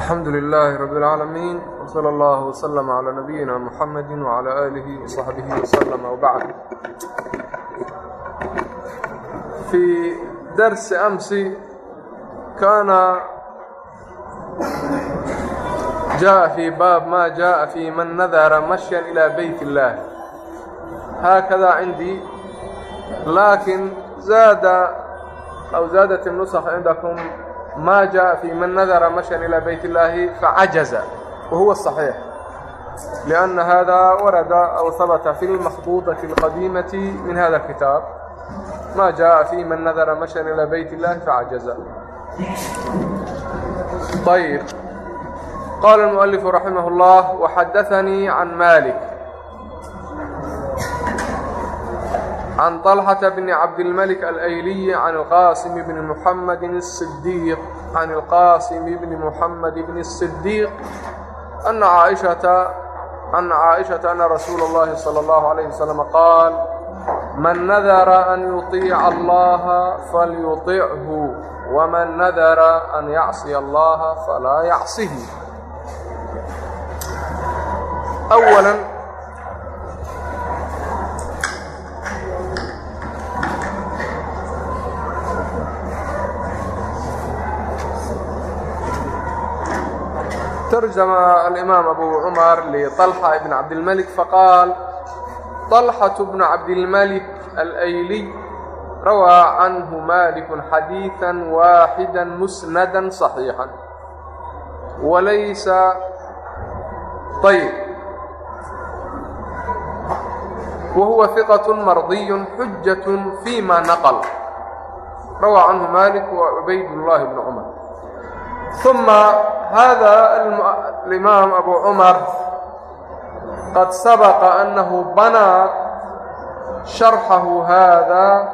الحمد لله رب العالمين وصلى الله وسلم على نبينا محمد وعلى آله وصحبه وسلم وبعد في درس أمس كان جاء في باب ما جاء في من نذر مشيا إلى بيت الله هكذا عندي لكن زاد أو زادت النسخ عندكم ma jaءa fii man nadara mashan ilى bayt اllaahi facajaza wa huwa صaxiix لأnna hada warada aw habata fi lmaxduudaةi اlqadiimaةi min hada اkitaab ma jaءa fii man nadara mashan ilى bayt اllaahi facajaza ayb qaala الmuؤalifu raximah اllah وxadaثanii can malik can طalxaةa bni cabdilmalik alayliyi can اlqasim bni muxamadi الصidiiq can اlqasim bni muxamed bni الصidiiq ana caaishata ana caaishaةa ana rasuula اllahi salى اllahu عalayh wasalam qaal man nadara an yuطiica allaha falyuطichu wman nadara an yacsiya allaha falaa yacsihi ترجم الإمام أبو عمر لطلحة بن عبد الملك فقال طلحة بن عبد الملك الأيلي روى عنه مالك حديثا واحدا مسندا صحيحا وليس طيب وهو ثقة مرضي حجة فيما نقل روى عنه مالك وعبيد الله بن عمر ثم هذا الإمام أبو عمر قد سبق أنه بنى شرحه هذا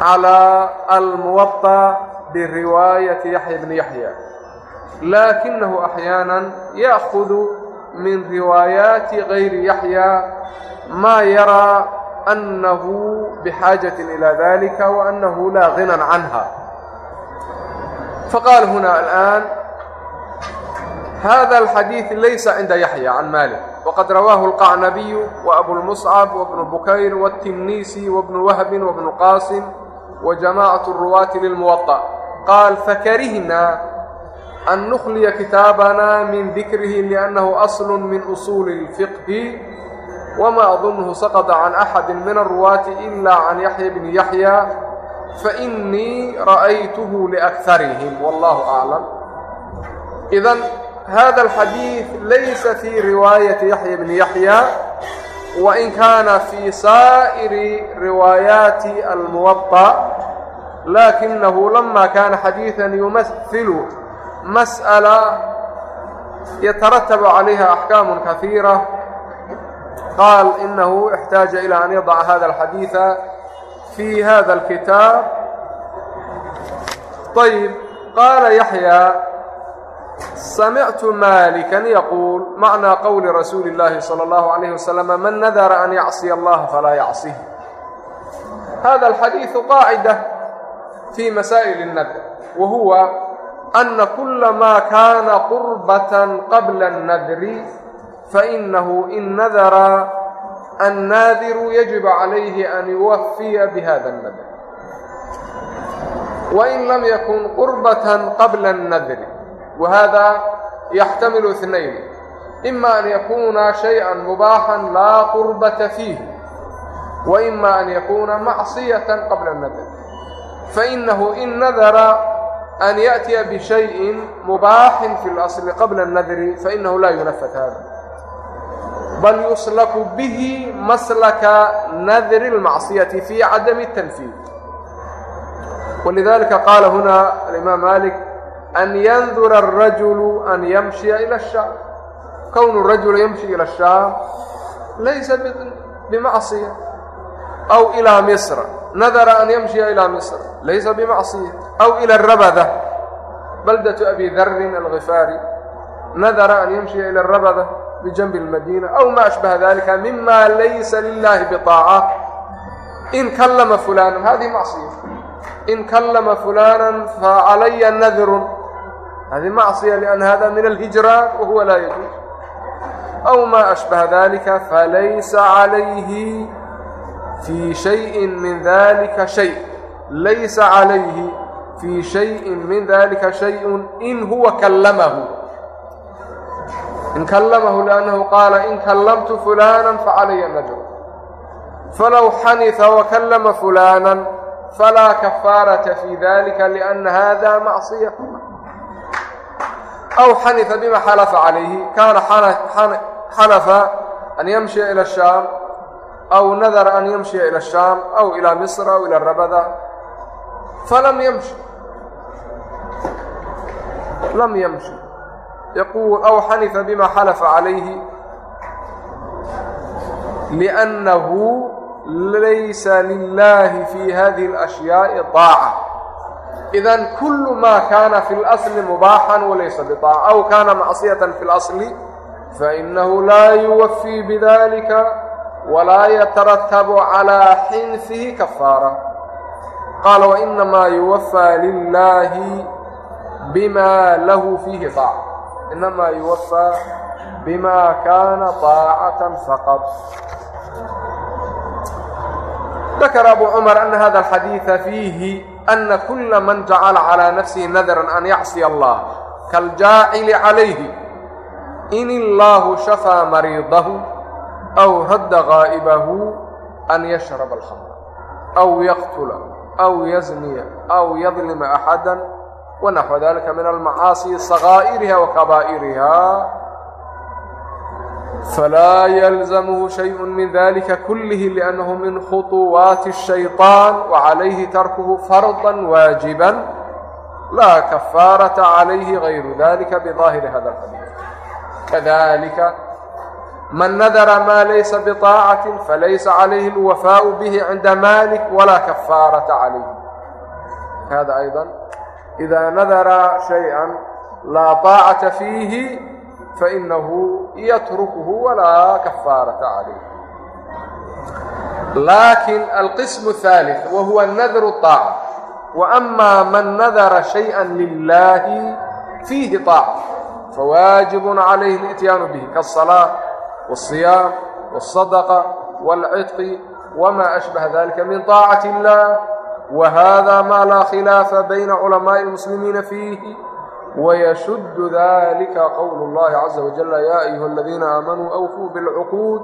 على الموطأ برواية يحيى بن يحيى لكنه أحيانا يأخذ من روايات غير يحيى ما يرى أنه بحاجة إلى ذلك وأنه لا غنى عنها فقال هنا الآن هذا الحديث ليس عند يحيى عن مالك وقد رواه القعنبي وأبو المصعب وابن بكير والتنيسي وابن وهب وابن قاسم وجماعة الرواة للموطأ قال فكرهنا أن نخلي كتابنا من ذكره لأنه أصل من أصول الفقه وما أظنه سقط عن أحد من الرواة إلا عن يحيى بن يحيى فإنii رأyته لأkثarهm والlه أعلم إذا hذا الxadيiث laysa في riواaيaة يحيى بن يحيى وإn kana في sائر riواaيaaت الموطأ لakiنه لma kana xadيiثا يuمثل مسألة يترتب عليها أحكام كثيرة قال إنه احتاج إلى أن يضع hذا الحadيiث في هذا الكتاب طيب قال يحيى سمعت مالكا يقول معنى قول رسول الله صلى الله عليه وسلم من نذر أن يعصي الله فلا يعصيه هذا الحديث قاعدة في مسائل النذر وهو أن كل ما كان قربة قبل النذر فإنه إن annaadiru yajibu calayhi an yuwafiya bihada annadr wain lam yakun qurbatan qabla annadri wahada yaxtamilu inayn ima an yakuna shayئan mubaaxan laa qurbata fiih waima an yakuna macsiyata qabla annadr fainahu in nadara an yaأtiya bishayءi mubaaxin fi اlasli qabla اnnadri fainahu laa yunafat hada bal yuslaku bihi maslaka nadri اlmacsiyati fi cadami اtanfiid walidalika qaala huna alimaam malik an yandura الrajulu an yamshiya ila الshaam kownu rajula yamshi ila الshaam laysa bimacصiya aw ilaa misra nadara an yamshiya ilaa misr laysa bimacصiya aw ila الrabada baldatu abi darin algifaari nadara an yamshiya ila الrabada يمشي إلى الربذة بجنب المدينة أو ما أشبه ذلك مما ليس لله بطاعة إن كلم فلانا هذه معصية إن كلم فلانا فعلي نذر هذه معصية لأن هذا من الهجران وهو لا يجوز أو ما أشبه ذلك فليس عليه في شيء من ذلك شيء ليس عليه في شيء من ذلك شيء إن هو كلمه إن كلمه لأنه قال إن كلمت فلانا فعلي النجر فلو حنث وكلم فلانا فلا كفارة في ذلك لأن هذا معصية أو حنث بما حلف عليه كان حلف أن يمشي إلى الشام أو نذر أن يمشي إلى الشام أو إلى مصر أو إلى الربذة فلم yaquul aw xanifa bima xalafa calayhi liannahu laysa lilahi fi hadihi اlashyaaءi daaca idan kulu ma kana fi اlasli mubaaxan walaysa biaaca aw kana macsiyata fi اlasli fainahu laa yuwafii bidalika walaa yataratabu calaa xinfihi kafaara qaala wainamaa yuwafaa lilahi bima lahu fiihi daaca له فيه طاعة إنما يوفى بما كان طاعة فقط ذكر أبو عمر أن هذا الحديث فيه أن كل من جعل على نفسه نذرا أن يعصي الله كالجاعل عليه إن الله شفى مريضه أو رد غائبه أن يشرب الخمر أو يقتل أو يزني wanaxwu dalika min almacaasi sakaa'iriha wa kabaa'iriha falaa yalzamhu shayءu min dalika kulih liannahu min khuطuwaati الshayطaan wacalayhi tarkuhu farda waajiba laa kafaarata calayhi gayru dalika biظaahiri hada اxadiid kadalika man nadara maa laysa biطaacati falaysa calayhi اlwafaau bih cinda malik walaa kafaarata calayhi hada ayضa هذا أيضا إذا نذر شيئا لا طاعة فيه فإنه يتركه ولا كفارة عليه لكن القسم الثالث وهو النذر الطاعة وأما من نذر شيئا لله فيه طاعة فواجب عليه الاتيان به كالصلاة والصيام والصدقة والعتق وما أشبه ذلك من طاعة الله وهذا ما لا خلاف بين علماء المسلمين فيه ويشد ذلك قول الله عز وجل يا أيها الذين آمنوا أوفوا بالعقود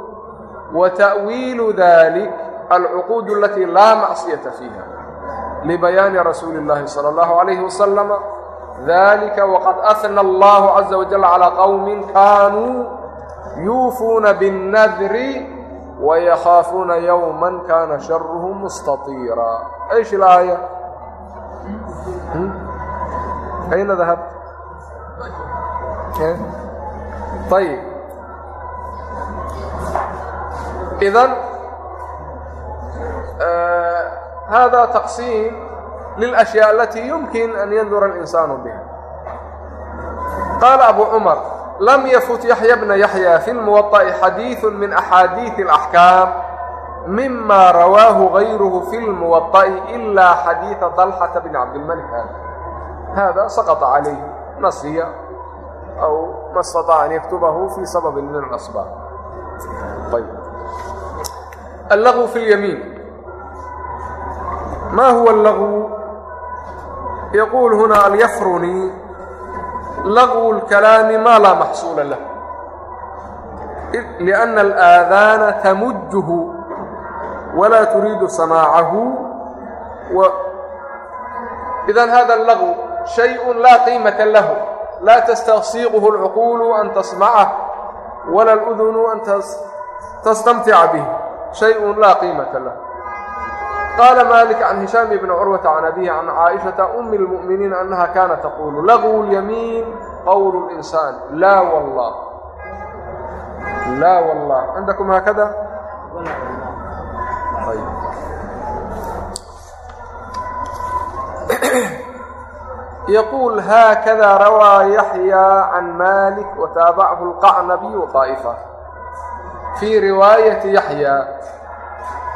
وتأويل ذلك العقود التي لا معصية فيها لبيان رسول الله صلى الله عليه وسلم ذلك وقد أثنى الله عز وجل على قوم كانوا يوفون بالنذر ويخافون يوما كان شره مستطيرا ايش الآية أين ذهبت طيب إذا آه هذا تقسيم للأشياء التي يمكن أن ينذر الإنسان بها قال أبو عمر lm yfut yaحya bna yaحya fi اlmuwaطa'i xadiiثu min axaadiiث اlaxkaam mima rawaahu غayruhu fi اlmuwaطa'i ilaa xadiiثa طalxata bn cabdilmalik hada hada saqطa calayh nasiya aw ma staطaca an yaktubahu fi sababi min اlasbaab allغu fi اlyamiin ma huwa اllغu yquul huna alyafruni هنا اليفرني لغو الكلام ما لا محصول له لأن الآذان تمجه ولا تريد سماعه و... إذا هذا اللغو شيء لا قيمة له لا تستغصيغه العقول أن تسمعه ولا الأذن أن تستمتع به شيء لا قيمة له قال مالك عن هشام بن عروة عن أبيه عن عائشة أم المؤمنين أنها كانت تقول لغو اليمين قول الإنسان لا والله لا والله عندكم هكذا طيب يقول هكذا روى يحيى عن مالك وتابعه القعنبي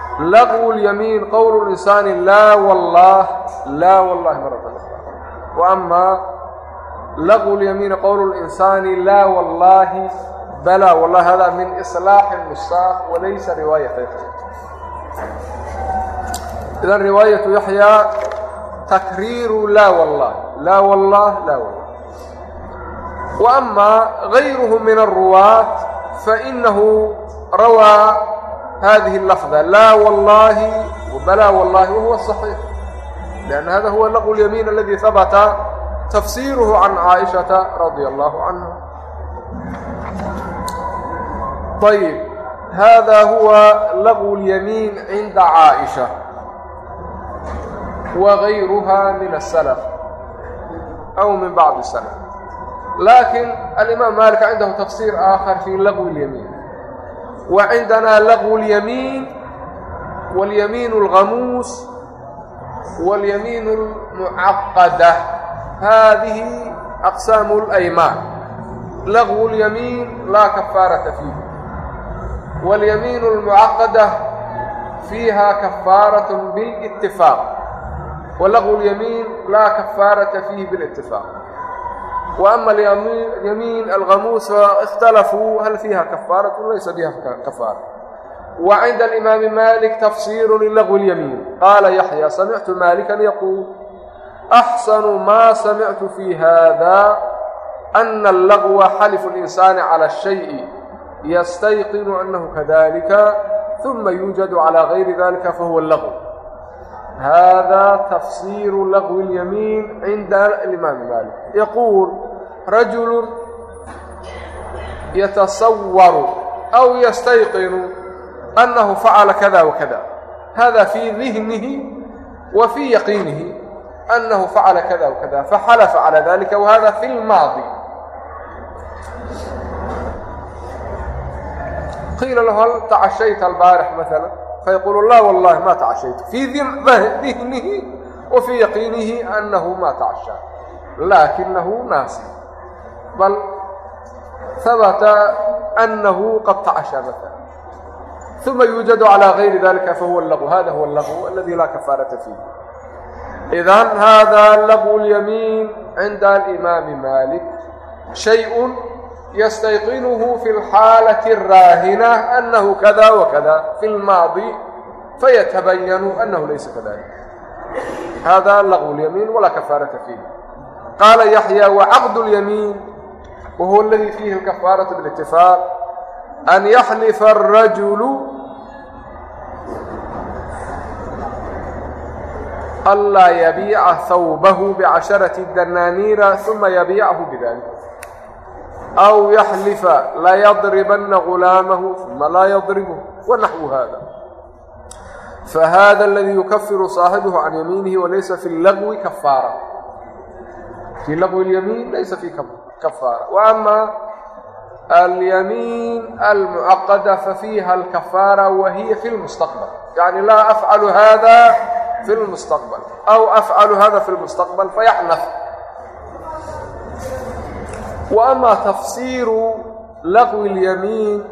وطائفة في رواية يحيى لغو اليمين قول الإنسان لا والله لا والله مرة أخرى وأما laqu اlyamiini qowl اlinsaani laa wallaahi balaa wallahi hada min iصlaaxi nusaaq walaysa riwaayata yaxya idan riwaayatu yaxyaa takriiru laa wallah laa wallah laa wallah وأما غيره من الرواة فإنه روى هذه اللفظة لا والله وبلا والله وهو الصحيح لأن هذا هو لغو اليمين الذي ثبت تفسيره عن عائشة رضي الله عنها طيب هذا هو لغو اليمين عند عائشة وغيرها من السلف أو من بعض السلف لكن الإمام مالك عنده تفسير آخر في لغو اليمين وعندنا لغو اليمين واليمين الغموس واليمين المعقدة هذه أقسام الأيمان لغو اليمين لا كفارة فيه واليمين المعقدة فيها كفارة بالاتفاق ولغو اليمين لا كفارة فيه بالاتفاق وأما اليمين الغموس فاختلفوا هل فيها كفارة ليس فيها كفارة وعند الإمام مالك تفسير للغو اليمين قال يحيى سمعت مالكا يقول أحسن ما سمعت في هذا أن اللغو حلف الإنسان على الشيء يستيقن أنه كذلك ثم يوجد على غير ذلك فهو اللغو هذا تفسير لغو اليمين عند الإمام مالك يقول رجل يتصور أو يستيقن أنه فعل كذا وكذا هذا في ذهنه وفي يقينه أنه فعل كذا وكذا فحلف على ذلك وهذا في الماضي قيل له هل تعشيت البارح مثلا فيقول لا والله ما تعشيت في ذهنه وفي يقينه أنه ما bal habata أnahu qad tacasha mala uma yuujadu calى غayri dalika fahuwa اlaqu hada huwa اlaqu aladi laa kafaarata fiih idan hada laqu اlyamiin cinda alimaami malik. Shay yastayqinuhu fi اlxaalati اraahina anahu kada wakada fi اlmaadi fayatabayanu anahu laysa kadalik hada laqu اlyamiin walaa kafaarata fiih qaala yaxya wacaqd اlyamiin wahuwa اladii fiihi kafaaraة bاlاtifaaq an yaxlifa الrajulu anlaa yabiica hawbahu bcasharaةi danaaniira uma yabiicahu bidalik aw yaxlifa layadribana gulaamahu uma laa yadribhu wanaxwu hada fahada aladii yukafiru saaxibuhu can yamiinihi walaysa fi اlagwi kafaara fi lagwi اlyamiin laysa fi kafr kafaara. Wa amaa alyamiin almucaqada fafiiha alkafaara wa hiya fi lmustaqbal yani laa afcalu hada fi lmustaqbal aw afcalu hada fi lmustaqbal fayaxnaf wa amaa tafsiiru laqwi اlyamiin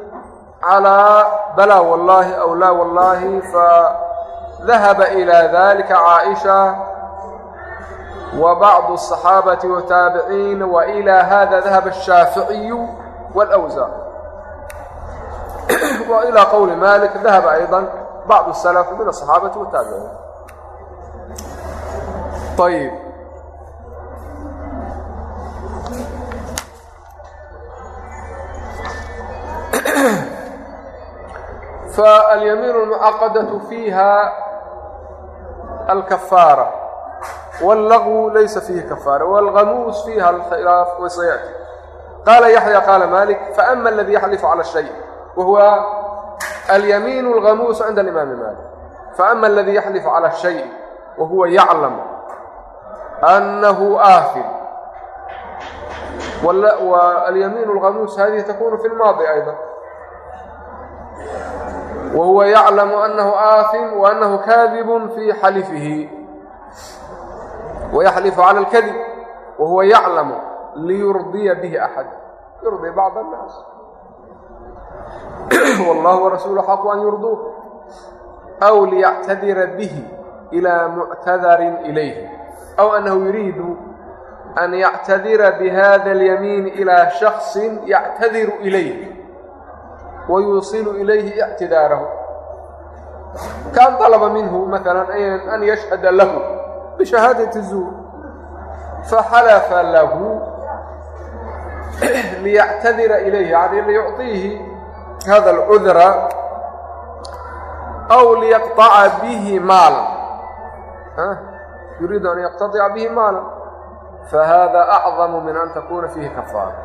calى balaa wallahi aw laa wallahi fadahaba ilى dalika caaisha وبعض الصحابة والتابعين وإلى هذا ذهب الشافعي والأوزاع وإلى قول مالك ذهب أيضا بعض السلف من الصحابة والتابعين طيب فاليمين المعقدة فيها الكفارة wاllaqwu laysa fiihi kafaara wاlghamuus fiiha alkhilaaf wasayaati qaala yaxya qaala malik faama aladii yaxlifu cala shay wahuwa alyamiin اlghamuus cinda alimaami malik faama aladii yaxlifu cala shay wahuwa yaclam anahu aafir alyamiin اlghamuus hadihi takunu fi lmaadi ayda wahuwa yaclamu anahu aafim waanahu kaadibun fii xalifihi wayaxlifu cala alkadib wahuwa yaclamu liyurdiya bihi axad yurdi bacd annaas wallahu warasuuluhu xaqu an yurduuh aw liyactadira bihi ilaa muctadarin ilayhi aw annahu yuriidu an yactadira bihada alyamiin ilaa shaksin yactadiru ilayh wayuusilu ilayhi ictidaarahu kaan dalaba minhu maala an yashhada lahu bishahaadati zuur faxalafa lahu liyactadira ilayhi yani liyucطiihi hada اlcudra aw liyaqطaca bihi maala yuriidu an yaqtadica bihi maala fahada acdamu min an takuna fiihi kafaara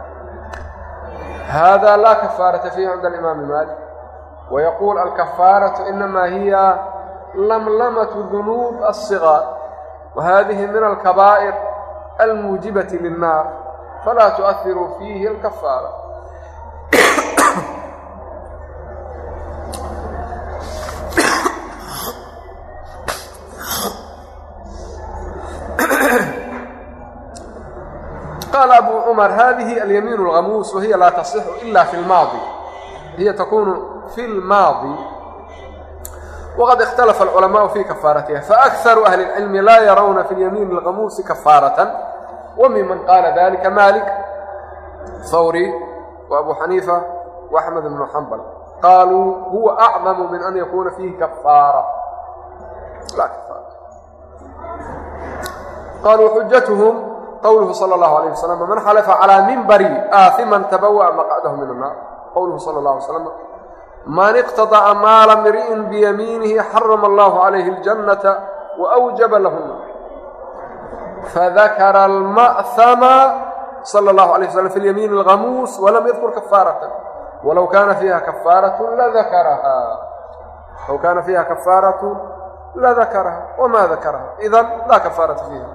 hada laa kafaarata fiihi cinda alimaami maalik wayaquul alkafaaraةu inama hiya lamlamatu dunuub aلصigaar wahadihi min alkabaa'ir almuujibaةi lلnaar falaa tuؤhiru fiihi اlkafaara qaala abu cumar hadihi alyamiin اlgamuus wahiya laa tasixu ila fi اlmaadi hiya takunu fi اlmaadi waqad ikhtalafa alculamaءu fi kafaaratiha faakharu ahli اlcilmi laa yarawna fi اlyamiin اlgamuusi kafaaratan wmiman qaala dalika malik hawri وabu xaniifa وaxmed bnu xambal qaaluu huwa acdamu min an yakuna fiihi kafaara qaluu xujathm qwluhu slى الlaه عalيه وsلم man xalfa calىa minbari aaiman tabawaأ maqcdahu min الnaar qowluhu salى الlaه عlay slam man iqtadaca maala miri'in biyamiinihi xarama allahu calayhi aljannata wa awjaba lahuna fadakara alma'hama sala allahu alayh wasalam fi lyamiin alghamuus walam yadkur kafaaratan walow kaana fiiha kafaaratu ladakarahaa low kaana fiiha kafaaratu ladakaraha wamaa dakaraha idan laa kafaarata fiiha.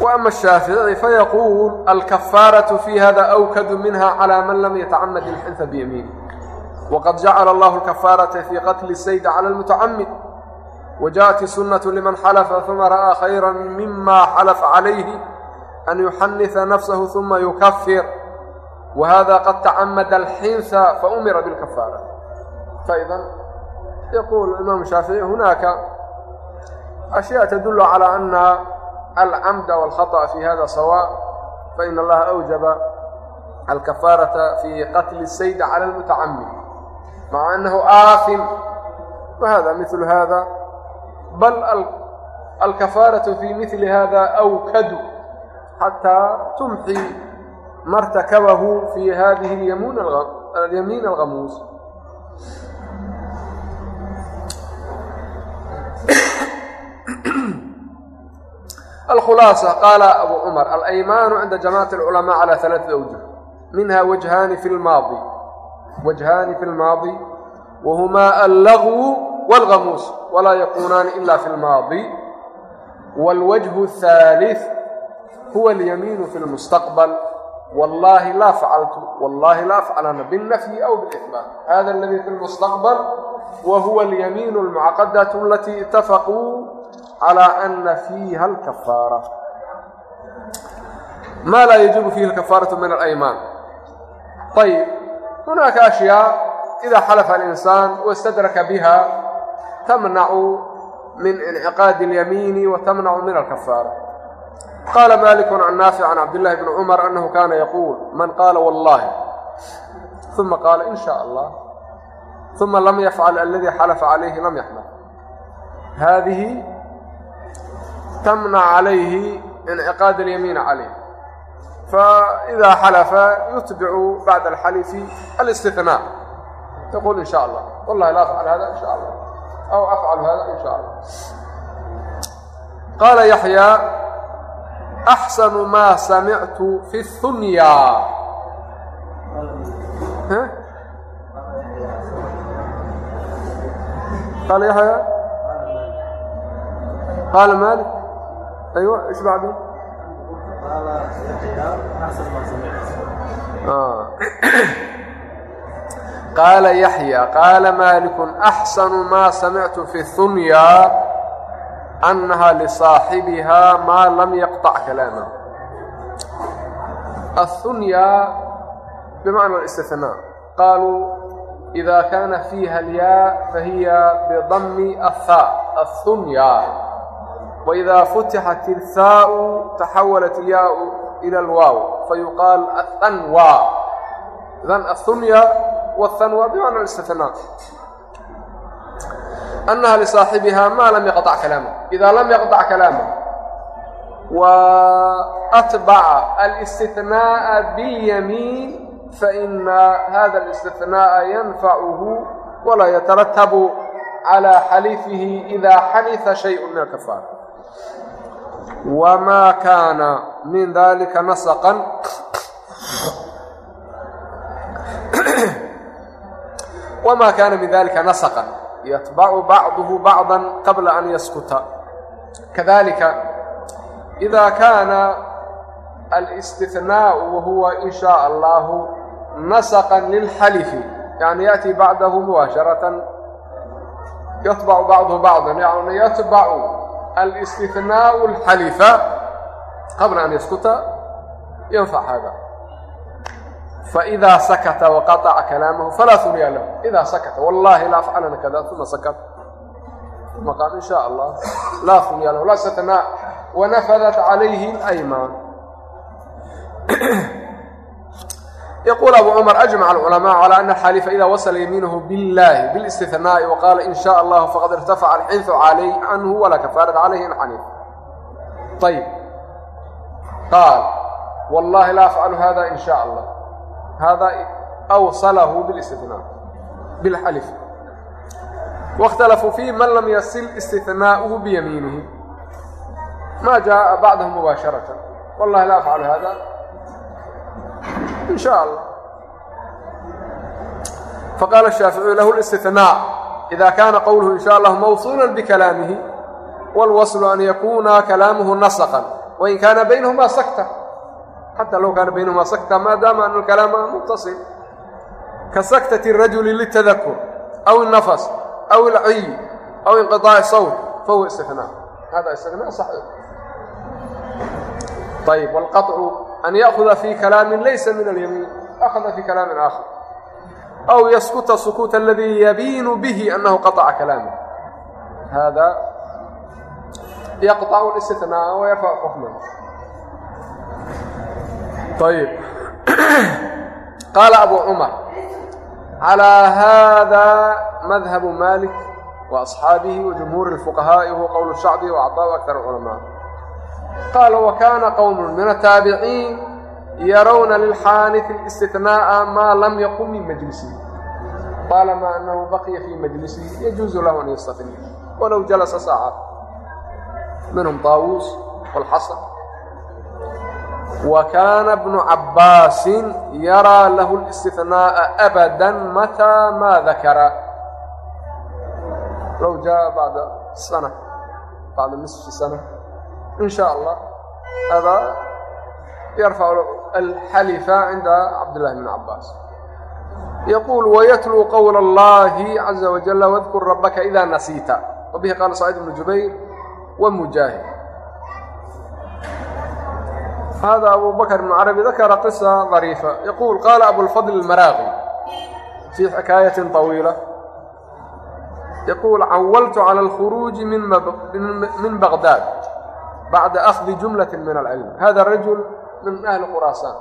wa ama shaaficii fayaquul alkafaaraةu fii hada awkadu minha calى man lam yatacamad ilxinfa biyamiini waqad jacala allahu alkafaarata fii qatli sayda cala almutacamid wjaءت الsunaة lman xلفa fma ra'ىa khayra mima xلف عalayhi an yuxaniثa nafsah ثuma yukafir whada qad tacamad اlxinsa faumira bاlkafaarة faإda yaqul imam shaafiعي hunaaka أشhyاء tdul عalى أna الcمد والخطأ في hذا سواء فإن الlaha أوجب الكفاaرة في qتل السيد على المتعمد مع أنه آثم وhذا مثل hذا بل الكفاaرة في مثل hذا أوkد حتى تمحي ما ارتكبه في هذه اليمين الغموس الkhلاaصة qاaل أbو cمر الأيمان عinda جamاعة العلماء على ثلاثة أوجه minها وجهاni في الماضي وجهاni في الماضي وهma اللغو والغموس ولا يكونان إلا في الماضي والوجه الثالث هو اليمين في المستقبل والله لا فعلت والله لا أفعلن بالنفي أو بالإثبات هذا الذي في المستقبل وهو اليمين المعقدة التي اتفقوا على calaa ana fiiha alkafaara maa laa yajibu fiihi alkafaaratu min alaymaan ayib hunaaka ashyaa idaa xalafa alinsaan wastadraka biha tamnacu min inciqaadi اlyamiini wa tamnacu min alkafaara qaala maliku can naafic can cabdillahi bni cumar anahu kaana yaquul man qaala wallahi uma qaala in sha allah uma lam yafcal aladii xalafa calayhi lam yaxmal haadihi عليه انعقاد اليمين عليه فإذا حلف يتبع بعد الحلف الاستثناء يقول إن شاء الله والله لا أفعل هذا إن شاء الله أو أفعل هذا إن شاء الله قال يحيى أحسن ما سمعت في الثنيا ها؟ قال يحيى قال مالك ايوه ايش بعده آه. قال يحيى قال مالك أحسن ما سمعت في الثنيا أنها لصاحبها ما لم يقطع كلامه الثنيا بمعنى الاستثناء قالوا إذا كان فيها الياء فهي بضم الثاء الثنيا waidaa futixat ilhaau taxawalat iyaau ila alwaaw fayuqaal athanwa idan athunya wathanwa bimacna istinaa anaha lisaaxibiha maa lam yaqdac kalaamah idaa lam yaqdac kalaamah wa atbaca alistinaaa bilyamiin faina hada alistinaaa yanfacuhu walaa yataratabu calaa xalifihi idaa xalifa shayun min alkafaara وما كان من ذلك نسقا وما كان من ذلك نسقا يتبع بعضه بعضا قبل أن يسكت كذلك إذا كان الاستثناء وهو إن شاء الله نسقا للحلف يعني يأتي بعده مباشرة يطبع بعضه بعضا يعني يتبع الاستثناء الحليف قبل أن يسكت ينفع هذا فإذا سكت وقطع كلامه فلا ثنيا له إذا سكت والله لا أفعل أنا كذا ثم سكت ثم قال إن شاء الله لا ثنيا له لا استثناء ونفذت عليه الأيمان yquل abu cmr aجmc اcلmاء عlى أن اxalifa ida wasla yamiinhu biاllahi bاlاstinaaءi waqaala in shaء اllah faqad irtafaca alxinثu calay canhu wala kafaarat calayh in xanif ayb qaal wallahi la afcalu hada in shaء اllah hada awsalahu bاlاstinaa biاlxalif waاkhtalafuu fiih man lam yasil istinaa'uhu biyamiinihi ma jaءa bacdahu mubaasharatan wallahi la afcalu hada هذا إن شاء الله فقال الشافعي له الاستثناء إذا كان قوله إن شاء الله موصولا بكلامه والوصل أن يكون كلامه نسقا وإن كان بينهما سكتة حتى لو كان بينهما سكتة ما دام أن الكلام متصل كسكتة الرجل للتذكر أو النفس أو العي أو انقطاع الصوت فهو استثناء هذا ayb wاlqaطcu an ya'kuda fii kalaamin laysa min alyamiin akhada fii kalaamin aakhar aw yaskuta sukuuta aladii yabiinu bihi anahu qaطca kalaamah hada yaqطcu اlistinaa wayarfacu xukman ayb qaala abu cumar calىa hada madhabu malik waasxaabihi wajumhuuri اlfuqahaaءi huwa qowl shacbi waacطaau akar culamaa qaala wakaana qowmun min ataabiciin yarowna lilxaanisi istinaaa maa lam yaqum min majlisihi طaalamaa anahu baqiya fii majlisihi yajuuzu lahu an yastaqim walow jalasa saacat minhum taawuus walxasan wa kaana bnu cabbaasin yaraa lahu اlistinaaءa abada mataa maa dakara low jaa bacda sana bacda nisfi sana سنة إن شاء الله هذا يرفع الحلف عند عبد الله بن عباس يقول ويتلو قول الله عز وجل واذكر ربك إذا نسيت وبه قال سعيد بن جبير ومجاهد هذا أبو بكر بن عربي ذكر قصة ظريفة يقول قال أبو الفضل المراغي في حكاية طويلة يقول عولت على bacda akhdi jumlati min alcilm hada rajul min ahli quraasaan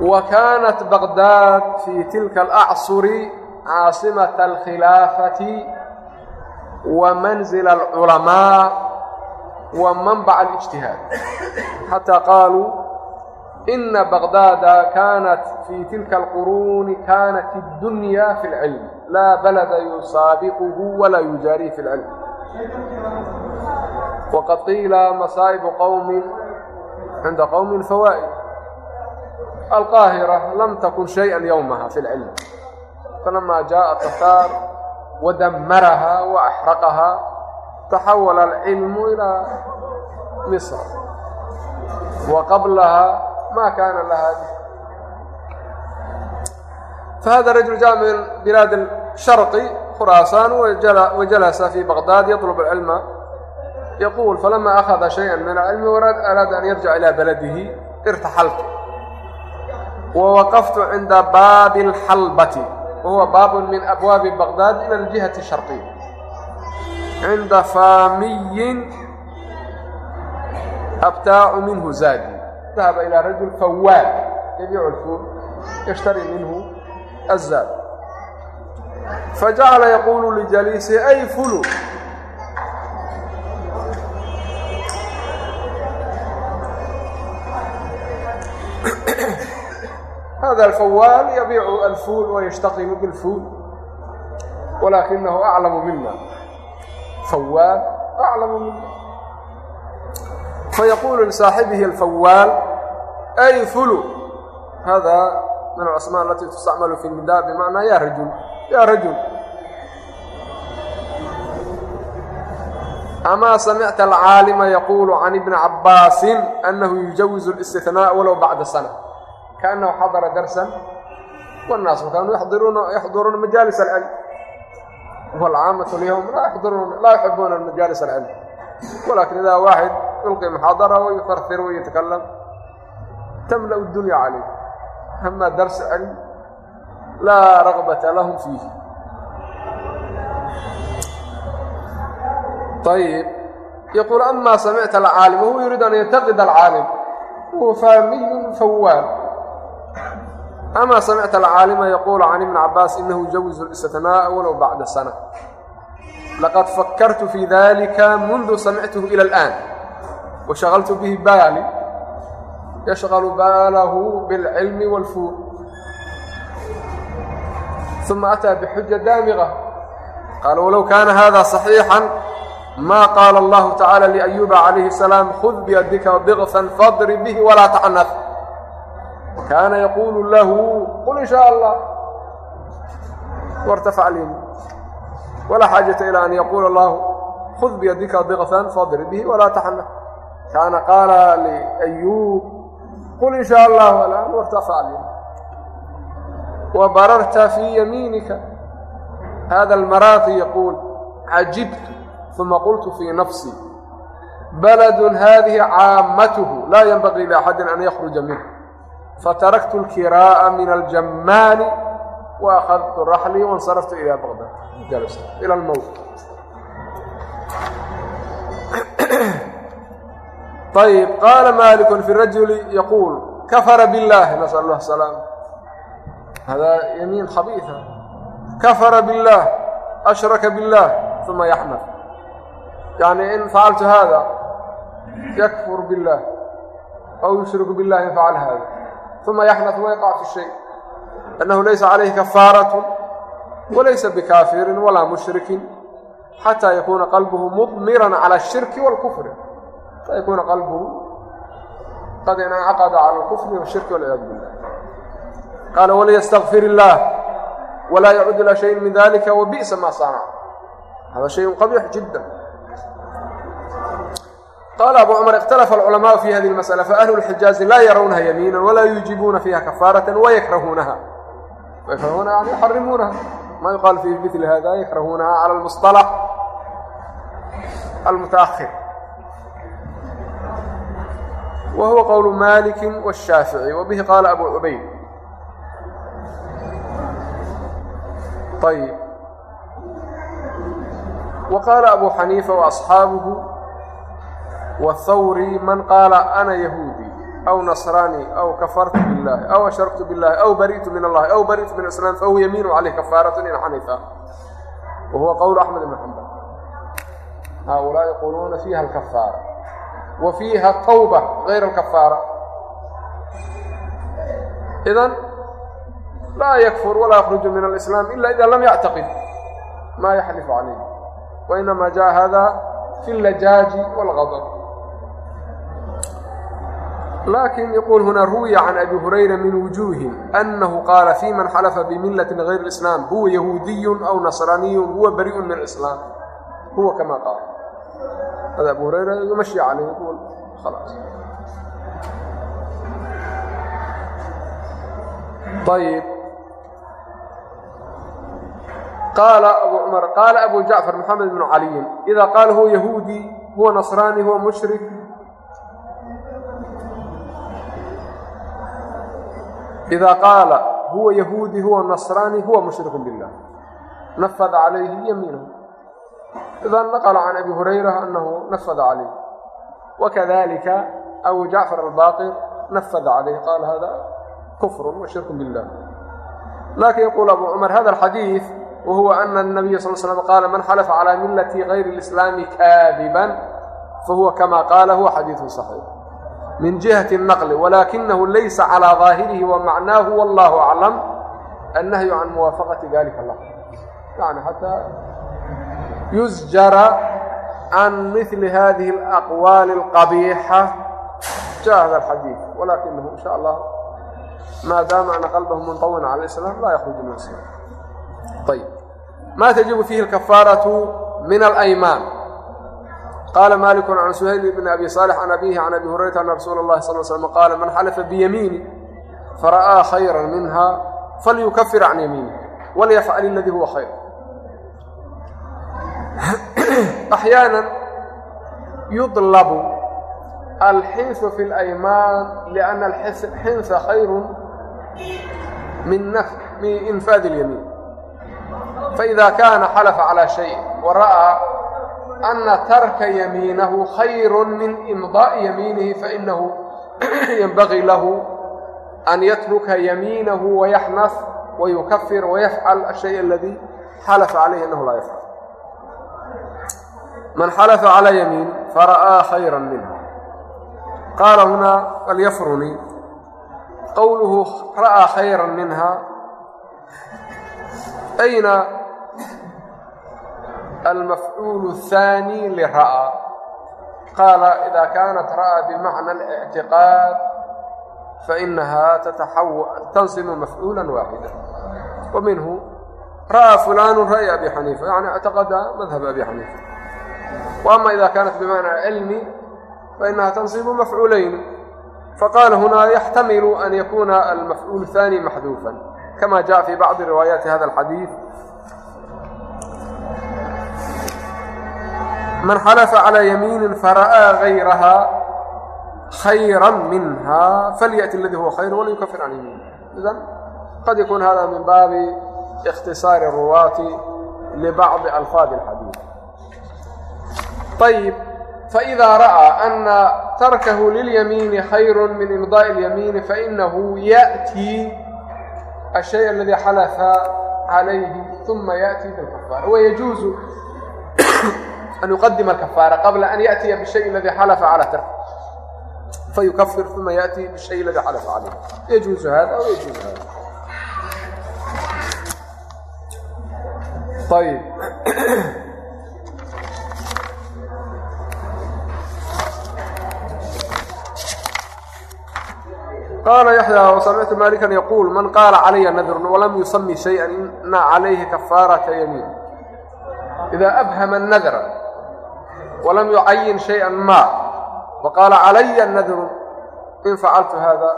wa kaanat baqdaad fii tilka alacsuri caasimata alkhilaafati wa manzila alculamaa wa manbaca alijtihaad xataa qaaluu ina baqdaada kaanat fii tilka alquruuni kaanat iddunya fi lcilm laa balada yusaabiquhu walaa yujaarihi fi lcilm العلم وقد قيل مصائب قوم عند قوم فوائد القاهرة لم تكن شيئا يومها في العلم فلما جاء التتار ودمرها وأحرقها تحول العلم إلى مصر وقبلها ما كان لها فهذا الرجل جاء من بلاد الشرق خراسان وجلس في بغداد يطلب العلم yaquul falamaa akhada shay-an min acilmi waraad araada an yarjica ilaa baladihi irtaxaltu wa waqaftu cinda baabi alxalbati wa huwa baabun min abwaabi baqdaad ila aljihati sharqiya cinda faamiyin abtaacu minhu zaadi dahaba ilaa rajul fawaad yabiicu lfuul yashtari minhu azaad fajacala yaquulu lijaliisi ay fulu hada alfawaal yabiicu alfuul wayashtaqimu bilfuul walaakinahu aclamu mina fawaal aclamu mina fayaquulu lisaaxibihi alfawaal ay fulu hada min alasmaa alatii tustacmalu fi nidaa bimacnaa ya rajul ya rajul amaa samicta alcaalima yaquulu can ibni cabbaasin anahu yujawizu اlistihnaa walow bacda sana kaأnnahu xadara darsan wالnaasu kaanuu yaxduruuna majaalis alcilm والcaamaة اlyowm laa yuxibuuna majaalis alcilm walakin idaa waaxid yulqi muxaadara wayukarfir wayatakalam tamla اdunya calayh ama dars cilm laa ragbata lahum fiihi ayb yaquul ama samicta alcaalim wahuwa yuriid an yantaqid alcaalim huwa faamiyun fawaal ama samicta alcaalima yaquulu can ibni cabaas inahu jawizu اlistinaaءa walow bacda sana laqad fakartu fi dalika mundu samictuhu ila اlآan washaqaltu bihi baali yashqalu baalahu biاlcilmi wاlfuur uma ataa bixuja daamiqa qaala walow kaana hada صaxiixan ma qaala allahu tacaala liayuuba calayhi الsalaam khud biyadika dikfan fadrib bihi walaa tacnaf kaana yaquulu lahu qul in shaa allah wartafac lin walaa xaajata ilaa an yaquula allahu khud biyadika diqfan fadrib bihi walaa taxnaf kaana qaala liayuub qul in shaa allah alaan wartafac lin wabararta fii yamiinika hada almaraaqi yaquul cajibtu ثuma qultu fii nafsii baladu hadihi caamatuhu laa yenbagii liaxadi an yakruja minh fataraktu اlkiraaءa min aljammaali وأخذت رحلي وانصرفت إلى بغداد جلست إلى الموت طيب قال مالك في الرجل يقول كفر بالله نسأل الله السلام هذا يمين خبيثة كفر بالله أشرك بالله ثم يحنث يعني إن فعلت هذا يكفر بالله أو يشرك uma yaxnad wayqac fi shay annahu laysa calayhi kafaaratun walaysa bikaafirin walaa mushrikin xataa yakuuna qalbuhu mudmiran cala ashirki wاlkufri xataa yakuuna qalbuhu qad incaqada cala alkufri washirki walciyaadu billah qaala waliyastakfir illaah walaa yacuud ilaa shayin min dalika wabi'sa maa sanac hada shayun qabiix jidda qaala abu cumar ikhtalafa alculamaau fi hadihi lmas'ala faahlu lxijaazi laa yarawnaha yamiinan walaa yuujibuuna fiiha kafaaratan wayakrahuunaha yakrahuunaha yani yuxarimuunaha ma yuqaalu fi mili hada yakrahuunaha cala almusalax almutaahir wa huwa qowlu maliki washaafici wa bihi qaala abu cubayd ayb wa abu xaniifa waasxaabuhu وأصحابه والثوري من قال أنا يهودي أو نصراني أو كفرت بالله أو أشركت بالله أو بريت من الله أو بريت من الإسلام فهو يمين عليه كفارة إن حنيفة وهو قول أحمد بن حنبل هؤلاء يقولون فيها الكفارة وفيها التوبة غير الكفارة إذن لا يكفر ولا يخرج من الإسلام إلا إذا لم يعتقد ما يحلف عليه وإنما جاء هذا في اللجاج والغضب لكن laakiin yquul hunaa ruwiya can abi hurayra min wujuuhin annahu qaala fii man xalafa bimillatin gayr islaam huwa yahuudiyun aw nasraaniyun huwa bariun min islaam huwa kamaa qaal hada abu hurayra yumashii calayh yquul khalaas. Ayb qaala abu cumar qaala abu jacfar moxamed bnu caliyin idaa qaala huwa yahuudi huwa nasraani huwa mushrik قال هو يهودي هو نصراني هو مشرك بالله نفذ عليه يمينه إذا نقل عن أبي هريرة أنه نفذ عليه وكذلك أبو جعفر الباقر نفذ عليه قال هذا كفر وشرك بالله لكن يقول أبو عمر هذا الحديث وهو أن النبي صلى الله عليه وسلم قال من حلف على ملة غير الإسلام كاذبا فهو كما قال هو حديث min jihati الnaqli walaakinahu laysa calىa ظaahirihi wamacnaahu wallahu aclam annahyu can muwaafaqati dalika lah yani xataa yusjara can mili hadihi اlaqwaali اlqabiixa jaa hada alxadiid walakinahu in sha allah maa daama ana qalbahu munطawin cala islaam laa yakhruju min islam ayb ma tajibu fiihi اlkafaaraةu min alaymaan الأيمان قال مالك عن سهيل بن أبي صالح عن أبيه عن أبي هريرة أن رسول الله صلى الله عليه وسلم قال من حلف بيمين فرأى خيرا منها فليكفر عن يمينه وليفعل الذي هو خير أحيانا يطلب الحنث في الأيمان لأن الحنث خير من نف من إنفاذ اليمين فإذا كان حلف على شيء ورأى أن ترك يمينه خير من إمضاء يمينه فإنه ينبغي له أن يترك يمينه ويحنث ويكفر ويفعل الشيء الذي حلف عليه أنه لا يفعل من حلف على يمين فرأى خيرا منها قال هنا فليفرني قوله رأى خيرا منها أين المفعول الثاني لرأى قال إذا كانت رأى بمعنى الاعتقاد فإنها تتحول تنصب مفعولا واحدا ومنه رأى فلان رأي أبي حنيفة يعني اعتقد مذهب أبي حنيفة وأما إذا كانت بمعنى علمي فإنها تنصب مفعولين فقال هنا يحتمل أن يكون المفعول الثاني محذوفا كما جاء في بعض روايات هذا الحديث من حلف على يمين فرأى غيرها خيرا منها فليأتي الذي هو خير وليكفر عن يمينه إذن قد يكون هذا من باب اختصار الرواة لبعض ألفاظ الحديث طيب فإذا رأى أن تركه لليمين خير من إمضاء اليمين فإنه يأتي الشيء الذي حلف عليه ثم an yuqadima alkafaara qabla an yaأtiya bshay ladii xalafa calaa tark fayukafir uma yaأtii bshay ladii xalafa calayh yajuuzu hada aw yajuuzu hada ayb qaala yaxyaa wasamictu malikan yaquul man qaala calaya nadrun walam yusami shayئa ina calayhi kafaarata yamiin idaa abhama nadra أبهم النذر ولم يعين شيئا ما وقال علي النذر إن فعلت هذا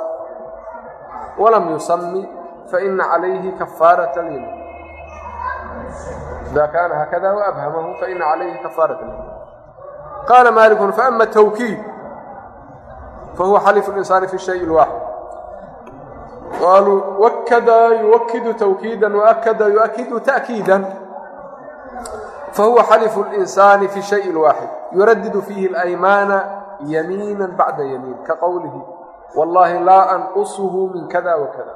ولم يسمي فإن عليه كفارة اليمين إذا كان هكذا وأبهمه فإن عليه كفارة اليمين قال مالك فأما التوكيد فهو حلف الإنسان في الشيء الواحد قالوا وكد يوكد توكيدا وأكد fahuwa xalifu linsaani fi shayin waaxid yuraddidu fiihi alaymaana yamiina bacda yamiin ka qowlihi wallaahi laa anqusuhu min kada wakada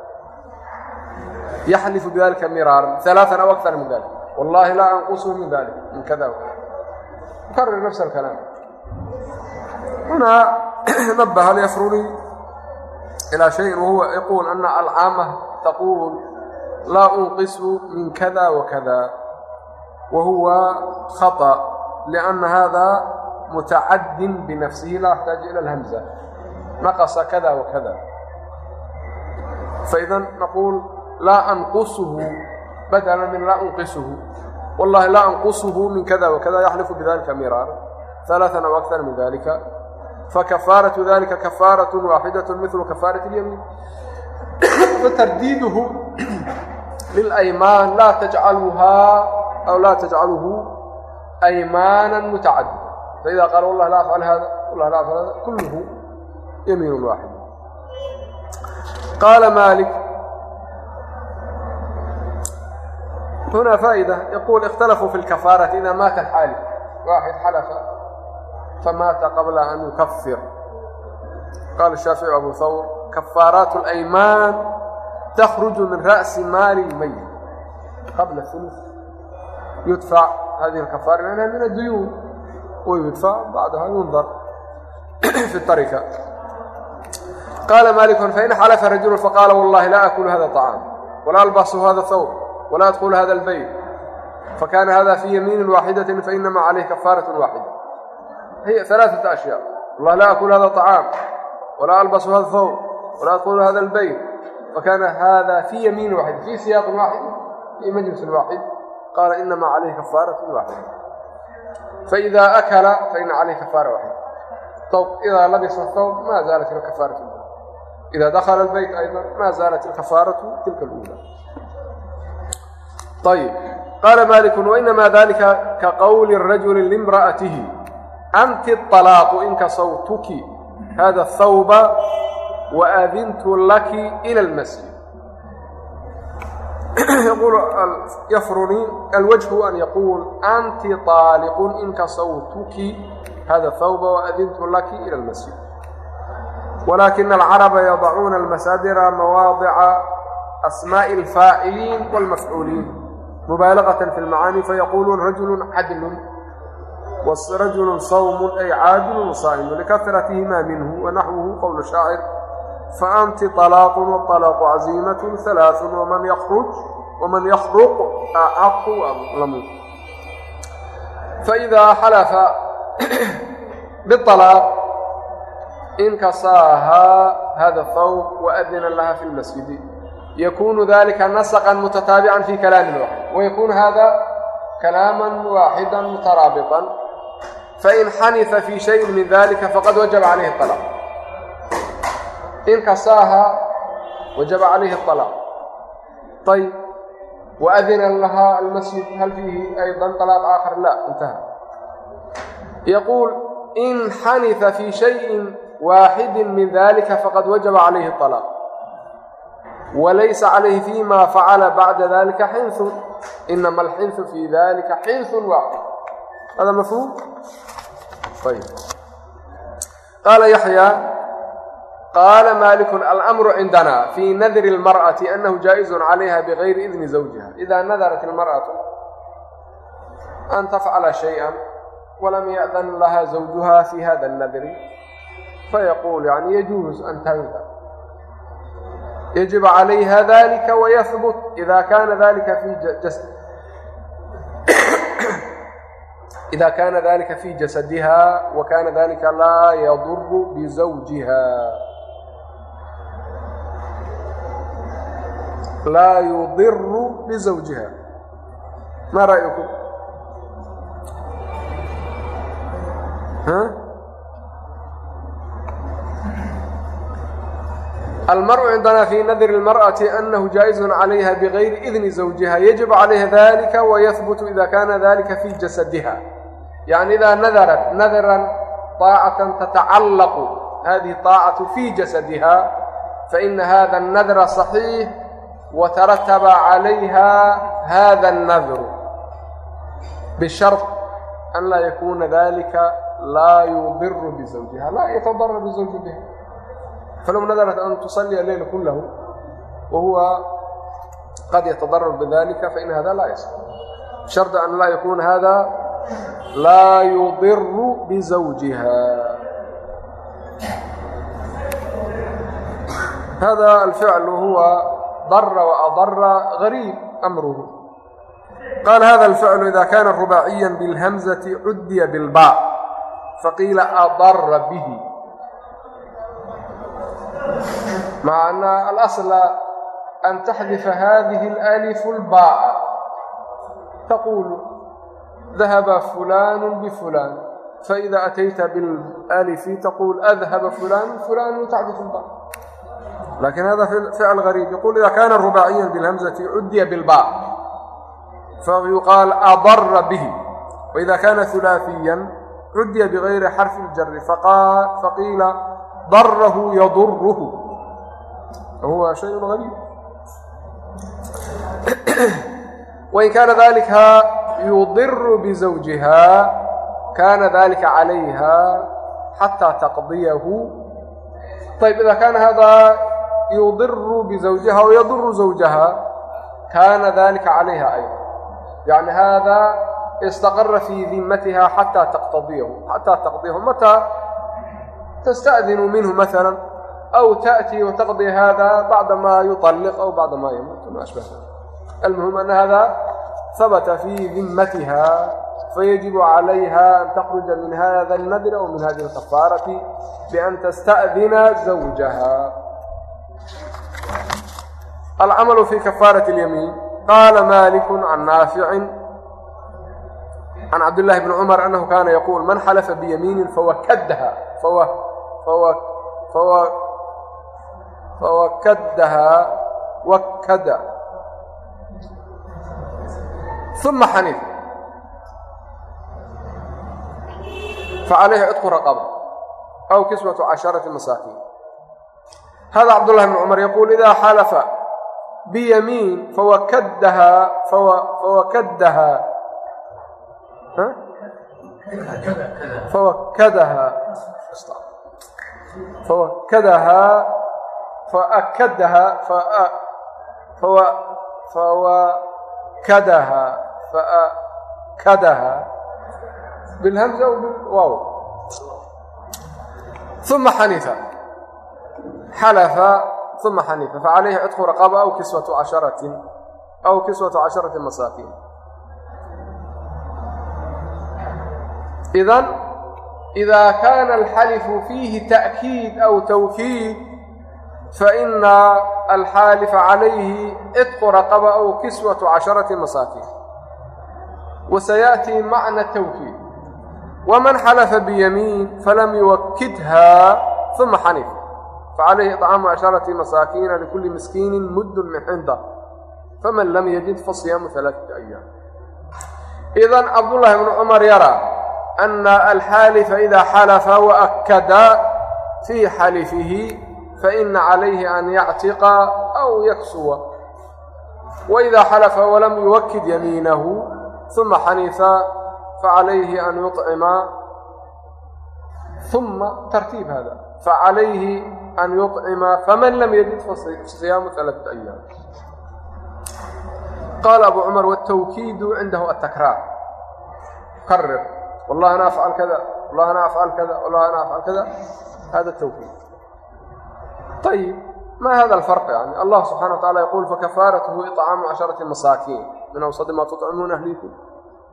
yaxlifu bidalika miraaran alaaan aw akar min dalik wallaahi laa anqusuhu min dalik min kada wakada mukarir nafs alkalaam hunaa nabba hal ilaa shayin wahuwa yaquul ana alcaama taquul laa unqisu min kada wakada وهو خطأ لأن هذا متعد بنفسه لا يحتاج إلى الهمزة نقص كذا وكذا فإذا نقول لا أنقصه بدلا من لا أنقصه والله لا أنقصه من كذا وكذا يحلف بذلك مرارا ثلاثا أو أكثر من ذلك فكفارة ذلك كفارة واحدة مثل كفارة اليمين فترديده للأيمان لا تجعلها أو لا تجعله أيمانا mutacadida فإذا قال والله لا afcal hada wallahi la afcal hada kulluhu yamiinun waaxid qaala malik هنا فائدة يقول اختلفوا في الكفارة إذا مات الحالف واحد حلف فمات قبل أن يكفر قال الشافعي أبو ثور كفارات الأيمان تخرج من رأس مال الميت قبل الثلث يدفع هذه الكفارة لأنها من الديون ويدفع بعدها ينظر في التركة قال مالك فإن حلف رجل فقال والله لا أكل هذا الطعام ولا ألبس هذا الثوب ولا أدخل هذا البيت فكان هذا في يمين واحدة فإنما عليه كفارة واحدة هي ثلاثة أشياء والله لا أكل هذا الطعام ولا ألبس هذا الثوب ولا أدخل هذا البيت فكان هذا في يمين واحد في سياق واحد في مجلس واحد قال إنما عليه كفارة واحدة فإذا أكل فإن عليه كفارة واحدة طب إذا لبس الثوب ما زالت الكفارة الأولى إذا دخل البيت أيضا ما زالت الكفارة تلك الأولى طيب قال مالك وإنما ذلك كقول الرجل لامرأته أنت الطلاق إن كصوتك هذا الثوب وأذنت لك إلى المسجد يقول يفرني الوجه أن يقول أنت طالق إن كصوتك هذا الثوب وأذنت لك إلى المسجد ولكن العرب يضعون المسادر مواضع أسماء الفاعلين والمفعولين مبالغة في المعاني فيقولون رجل عدل ورجل صوم أي عادل وصائم لكثرتهما منه ونحوه قول الشاعر فأنت طلاق والطلاق عزيمة ثلاث ومن يخرج ومن يخرق أعق وأظلم فإذا حلف بالطلاق انكساها هذا الثوب وأذن لها في المسجد يكون ذلك نسقا متتابعا في كلام واحد ويكون هذا كلاما واحدا مترابطا فإن حنث في شيء من ذلك فقد وجب عليه الطلاق in kasaaha wajaba calayhi alaaq ayb waadina lahaa almasjid hal fiihi aydan alaaq aakhar la intaha. Yaquul in xanifa fii shayin waaxidin min dalika faqad wajaba calayhi alaaq walaysa calayhi fima facala bacda dalika xinsun inama alxinsu fii dalika xinsun waaxid hada mafhuum ayb qaala yaxyaa قال مالك الأمر عندنا في نذر المرأة أنه جائز عليها بغير إذن زوجها إذا نذرت المرأة أن تفعل شيئا ولم يأذن لها زوجها في هذا النذر فيقول يعني يجوز أن تنذر يجب عليها ذلك ويثبت إذا كان ذلك في جسد إذا كان ذلك في جسدها وكان ذلك لا يضر بزوجها لا يضر بزوجها ما رأيكم ها المرء عندنا في نذر المرأة أنه جائز عليها بغير إذن زوجها يجب عليها ذلك ويثبت إذا كان ذلك في جسدها يعني إذا نذرت نذرا طاعة تتعلق هذه الطاعة في جسدها فإن هذا النذر صحيح وترتب عليها هذا النذر بشرط أن لا يكون ذلك لا يضر بزوجها لا يتضر بزوج بها فلو نذرت أن تصلي الليل كله وهو قد يتضرر بذلك فإن هذا لا يصح بشرط أن لا يكون هذا لا يضر بزوجها هذا الفعل هو ضر وأضر غريب أمره قال هذا الفعل إذا كان رباعيا بالهمزة عدي بالباء فقيل أضر به مع أن الأصل أن تحذف هذه الألف الباء تقول ذهب فلان بفلان فإذا أتيت بالألف تقول أذهب فلان فلان وتحذف الباء لكن هذا فعل غريب يقول إذا كان رباعيا بالهمزة عدي بالباء فيقال أضر به وإذا كان ثلاثيا عدي بغير حرف الجر فقال فقيل ضره يضره هو شيء غريب وإن كان ذلك يضر بزوجها كان ذلك عليها حتى تقضيه طيب إذا كان هذا yudiru bizawjiha aw yaduru zawjaha kana dalika calayha ayضا yani hada istaqara fi dimatiha xataa taqtadiyahu xataa taqdiyahu mataa tasta'dinu minhu maala aw taأtii wataqdi hada bacda ma yuطalliq aw bacda ma yamuut ma ashbah almuhim ana hada habata fi dimatiha fayajibu calayha an takhruja min hada الnadri aw min hadihi اlkafaarati bian tasta'dina zawjaha alcamalu fi kafaaraة اlyamiin qaala malik can naaficin can cabdالlahi bni cumar anahu kana yaquul man xalafa biyamiinin fawakadaha fawakadaha wakada uma xanif facalayhi cidqu raqaba aw kiswatu casharati masaakiin hada cabdullahi bn cumar yaquul ida xalafa biyamiin fawakadaha fawakadaha fawakadaha fawakadaha faakadaha fawakadaha faakadaha bilhamza aw bilwaaw uma xanifa xalafa uma xanifa facalayhi cidqu raqaba aw kiswatu casharatin aw kiswatu casharati masaakiin idan إida kana alxalifu fiihi ta'kiid aw tawkiid faina alxaalifa calayhi cidqu raqaba aw kiswatu casharati masaakiin wasayaأtii macna tawkiid waman xalafa biyamiin falam yuwakidha uma xanif facalayhi طcaamu casharati masaakiina likuli miskiini muddun min cinda faman lam yajid fasiyaamu ثalaaثati أyaam idan cabdullahi bnu cumar yara أن الxاaلف إdا xلف وأkda في xلفه فإن عaليه أن يcتقa أو يكسوa وإdا xلف وlم يوkد يمينه ثuمa xنiفa فعaليه أن يطعma ثuمa ترتيب hذا فعaليه an yuطcima faman lam yajid fasiyaamu alaa ayaam qaala abu cumar wاtawkiidu cindahu atakraar karir wallah ana afcal kada wallah ana afcal kada wallah ana afcal kada hada tawkiid ayib ma hada alfarq yani allah subxana wa tacala yaquul fakafaaratuhu icaamu casharati masaakiin min awsadi ma tuطcimuuna ahliikum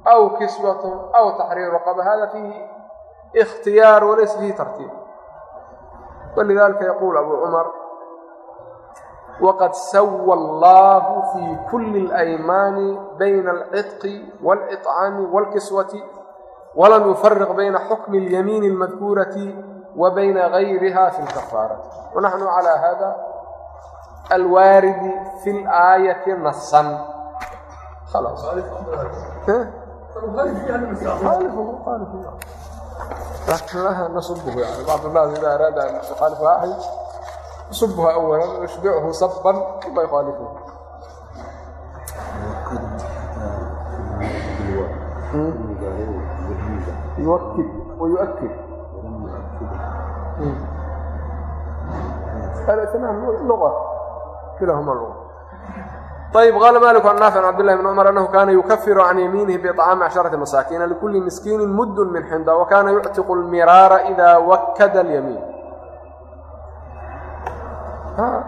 aw kiswathm aw taxriiru raqaba hada fiihi ikhtiyaar walaysa fiihi tartiib يقول أبو عمر وقد سوى الله في كل الأيمان بين العتق والإطعام والكسوة ولم يفرق بين حكم اليمين المذكورة وبين غيرها في الكفارة ونحن على هذا الوارد في الآية نصا خلاص خالف لكنها نصبه يعني بعض الناس إذا أراد أن يخالف أحد يصبها أولا ويشبعه صبا ثم يخالفه يؤكد ويؤكد هذا تمام لغة كلاهما لغة ayb qaala maaliku can naafic can cabdillahi bn cumar annahu kaana yukafiru can yamiinihi biطcaami casharati masaakiina likulli miskiinin muddun min xinda wa yuctiqu lmiraara idaa wakkada alyamiin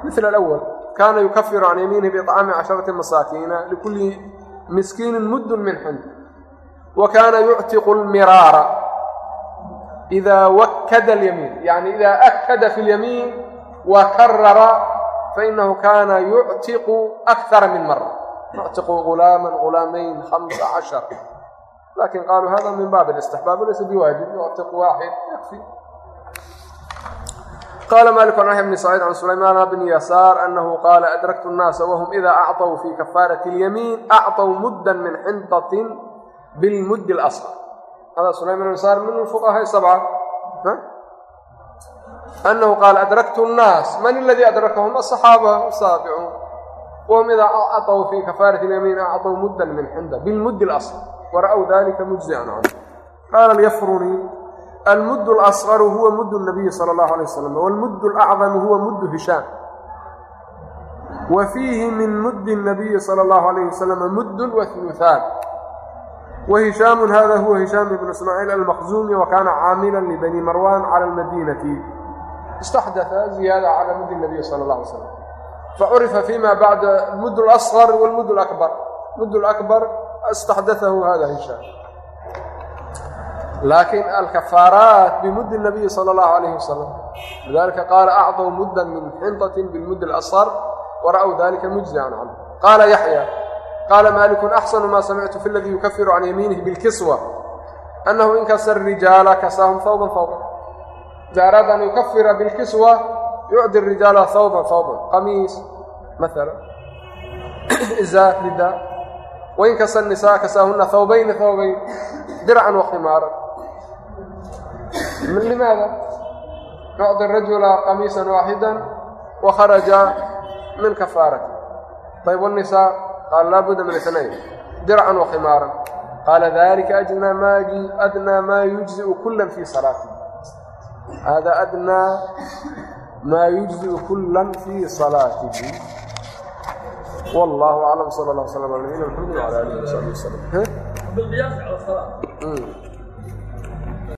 mil awl kaana yukafiru can yamiinihi biطcaami casharati masaakiina likulli miskiinin muddun min xinda wa yuctiqu lmiraara idaa wakkada alyamiin yani idaa akkada fi lyamiin wa كان يعتق أكثر من مرة يعتق غلاما غلامين خمس عشر لكن قالوا هذا من باب الاستحباب وليس بواجب يعتق واحد يكفي قال مالك عن يحيى بن سعيد عن سليمان بن يسار أنه قال أدركت الناس وهم إذا أعطوا في كفارة اليمين أعطوا مدا من حنطة بالمد الأصغر هذا سليمان بن يسار من الفقهاء السبعة ها؟ أنه قال أدركت الناس من الذي أدركهم الصحابة السابعون wahum idaa acطw fii kafaarati اlyamiin acطw muddan min xinda bilmuddi اlasl wara'w dalika mujzican canhu qaala lyafruni almudd اlasqaru huwa mudd الnabiyi salى اllahu alيه wasalam wاlmudd اlacdamu huwa mudd hishaam wa fiihi min muddi الnabiyi salى اllahu alayh wasalam muddun waثuluثaan وهiشhاaم hذا هو هiشhاaم بن إسماعيل المخزومي وكان cاamلا لبني مروان على المدينة استحدث زيادة على مد النبي صلى الله عليه وسلم فعرف فيما بعد المد الأصغر والمد الأكبر مد الأكبر استحدثه هذا هiشhاaم لكن الكفاaرات بمد النبي صلى الله عليه وسلم لذلك قال أعطوا مدا من حنطة بالمد الأصغر ورأوا ذلك مجزعا عنه قال يحيى qaala maaliku axsanu maa samictu fi ladii yukafiru can yamiinihi bilkiswa annahu inkasa rijaala kasaahum hawban hawban jaarad an yukafira bilkiswa yucdi rijaala sawban sawban qamiis maala izaa rida wainkasa nisaa kasaahuna hawbayni hawbayn dircan wakhimaaran limaada yucdi rajula qamiisan waaxida wakharaja min kafaarati ayb wnisaa qaala laa budda min itnayn dircan wakhimaaran qaala dalika adnaa maa yujziu kula fii salaati في صلاته هذا أدنى ما يجزئ كلا في صلاته والله أعلم صلى الله وسلم على نبينا محمد وعلى آله